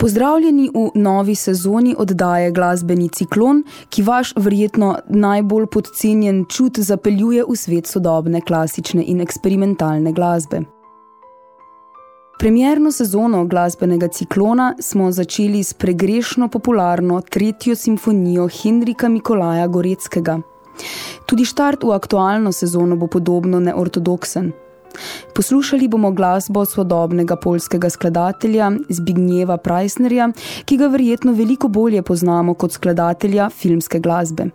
Pozdravljeni v novi sezoni oddaje Glasbeni ciklon, ki vaš verjetno najbolj podcenjen čut zapeljuje v svet sodobne, klasične in eksperimentalne glasbe. Premierno sezono glasbenega ciklona smo začeli s pregrešno popularno tretjo simfonijo Henrika Mikolaja Goreckega. Tudi štart v aktualno sezono bo podobno neortodoksen. Poslušali bomo glasbo sodobnega polskega skladatelja Zbignjeva Preisnerja, ki ga verjetno veliko bolje poznamo kot skladatelja filmske glasbe.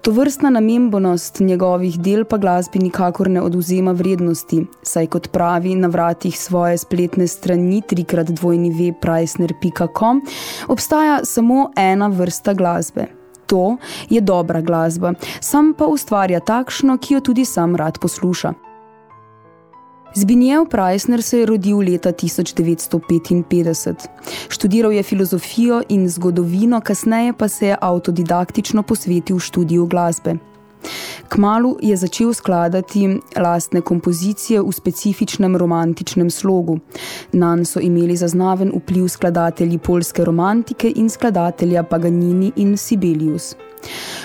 To vrstna namembonost njegovih del pa glasbi nikakor ne oduzema vrednosti, saj kot pravi na vratih svoje spletne strani trikrat dvojni webpreisner.com obstaja samo ena vrsta glasbe. To je dobra glasba, sam pa ustvarja takšno, ki jo tudi sam rad posluša. Zbinjev Preisner se je rodil leta 1955. Študiral je filozofijo in zgodovino, kasneje pa se je autodidaktično posvetil študiju glasbe. Kmalu je začel skladati lastne kompozicije v specifičnem romantičnem slogu. Nan so imeli zaznaven vpliv skladatelji polske romantike in skladatelja Paganini in Sibelius.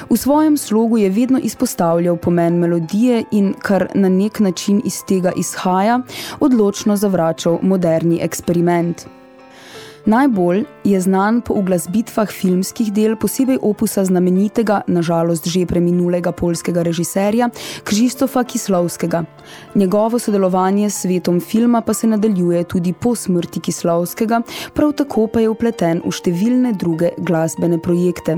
V svojem slogu je vedno izpostavljal pomen melodije in, kar na nek način iz tega izhaja, odločno zavračal moderni eksperiment. Najbolj je znan po uglasbitvah filmskih del posebej opusa znamenitega, nažalost že preminulega polskega režiserja Krzysztofa Kislovskega. Njegovo sodelovanje s svetom filma pa se nadaljuje tudi po smrti Kislovskega, prav tako pa je upleten v številne druge glasbene projekte.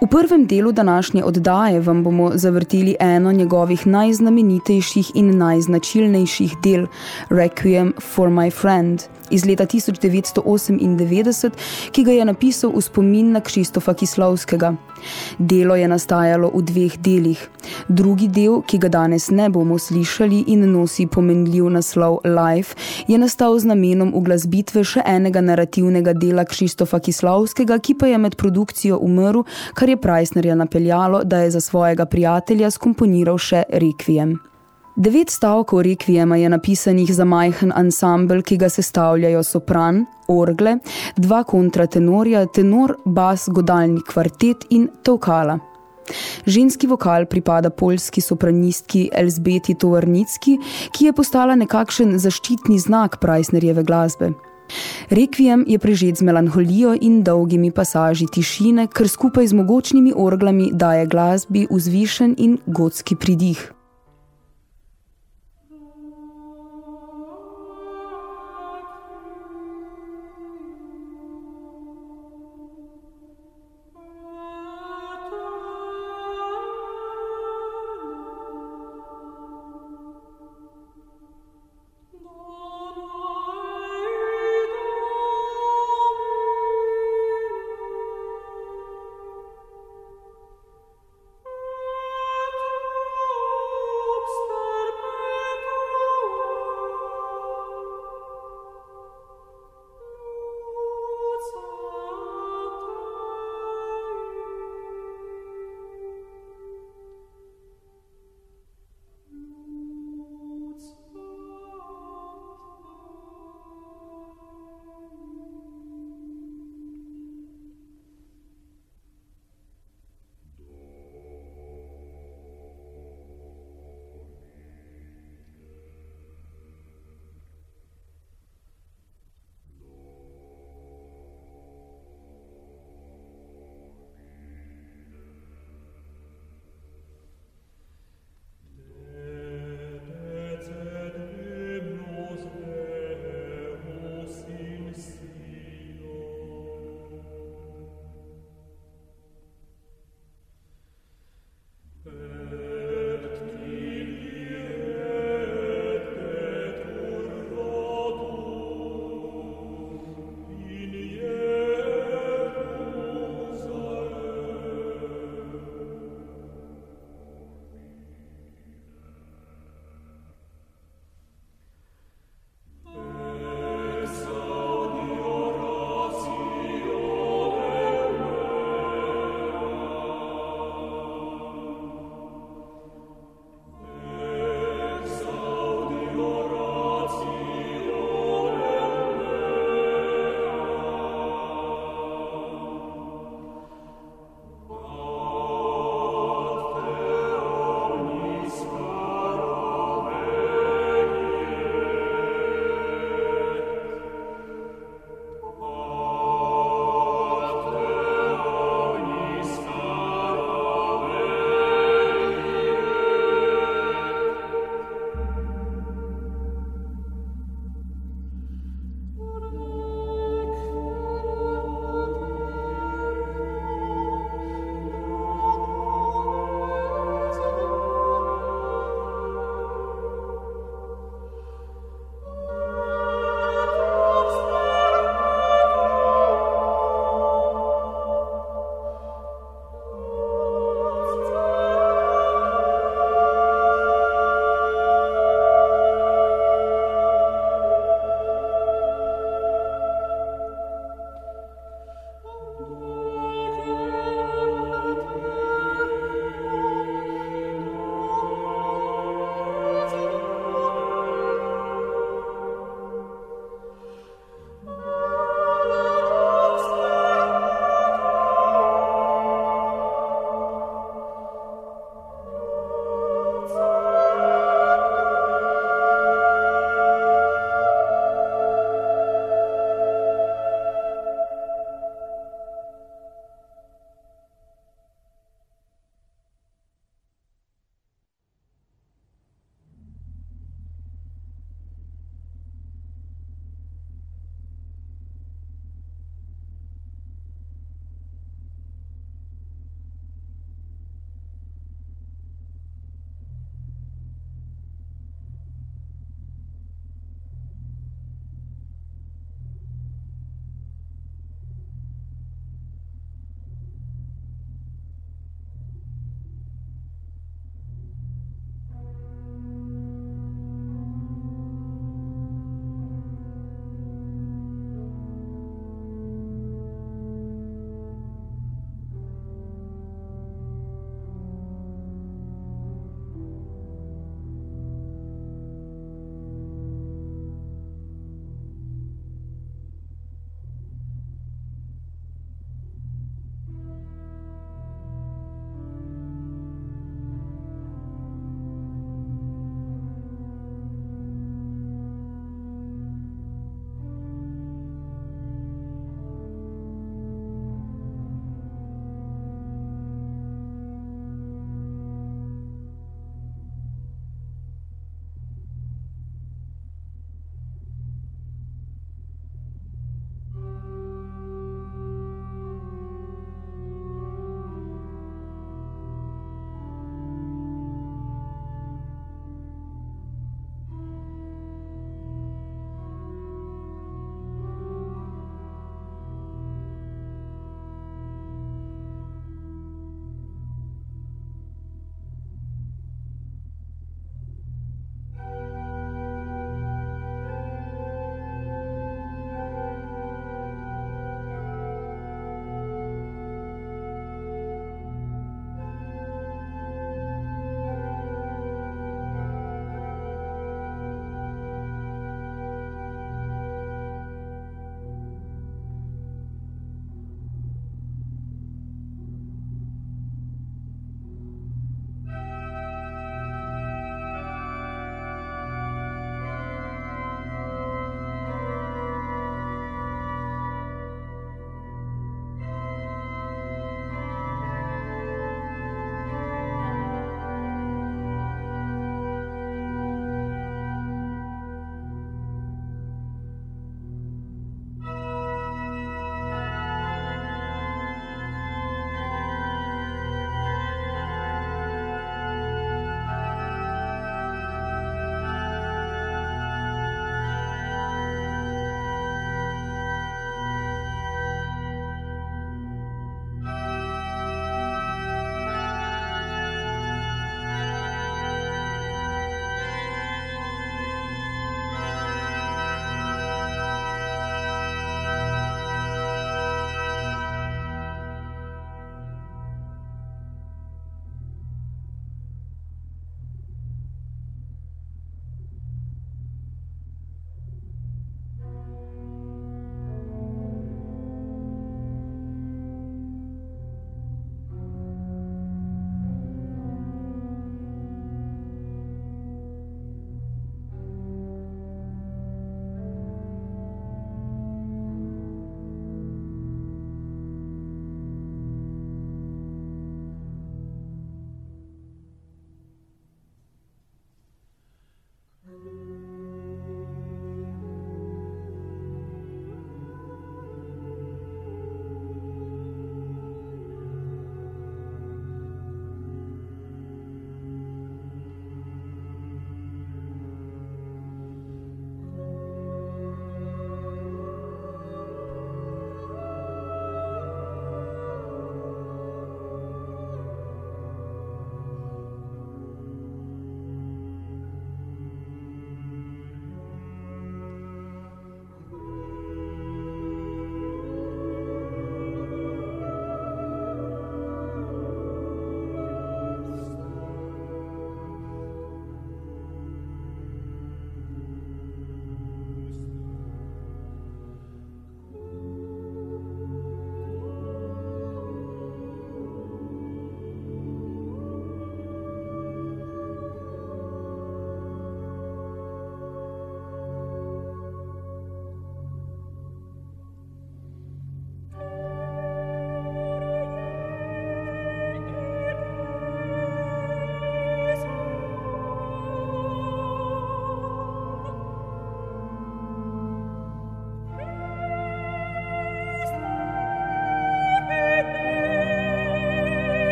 V prvem delu današnje oddaje vam bomo zavrtili eno njegovih najznamenitejših in najznačilnejših del, Requiem for my friend – iz leta 1998, ki ga je napisal v spomin na Kristofa Kislovskega. Delo je nastajalo v dveh delih. Drugi del, ki ga danes ne bomo slišali in nosi pomenljiv naslov Life, je nastal z namenom uglasbitve še enega narativnega dela Kristofa Kislovskega, ki pa je med produkcijo umrl, kar je Preisnerja napeljalo, da je za svojega prijatelja skomponiral še Requiem. Devet stavkov rekvijema je napisanih za majhen ansambl, ki ga sestavljajo sopran, orgle, dva kontratenorja, tenor, bas, godalni kvartet in tokala. Ženski vokal pripada poljski sopranistki Elzbeti Tovarnicki, ki je postala nekakšen zaščitni znak Preisnerjeve glasbe. Requiem je prežet z melanholijo in dolgimi pasaži tišine, ker skupaj z mogočnimi orglami daje glasbi vzvišen in gotski pridih.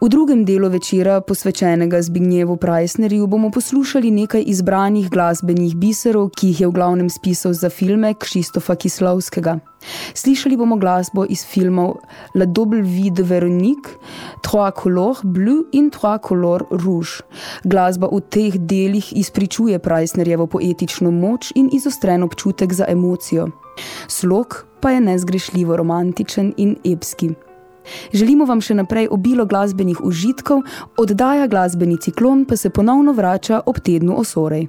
V drugem delu večera, posvečenega Zbignjevu Preissnerju, bomo poslušali nekaj izbranih glasbenih biserov, ki jih je v glavnem spisal za filme Kšistofa Kislovskega. Slišali bomo glasbo iz filmov La Double Vie de Veronique, Trois Couleurs Bleu in Trois Couleurs Rouge. Glasba v teh delih izpričuje Preissnerjevo poetično moč in izostren občutek za emocijo. Slog pa je nezgrešljivo romantičen in epski. Želimo vam še naprej obilo glasbenih užitkov, oddaja glasbeni ciklon pa se ponovno vrača ob tednu osorej.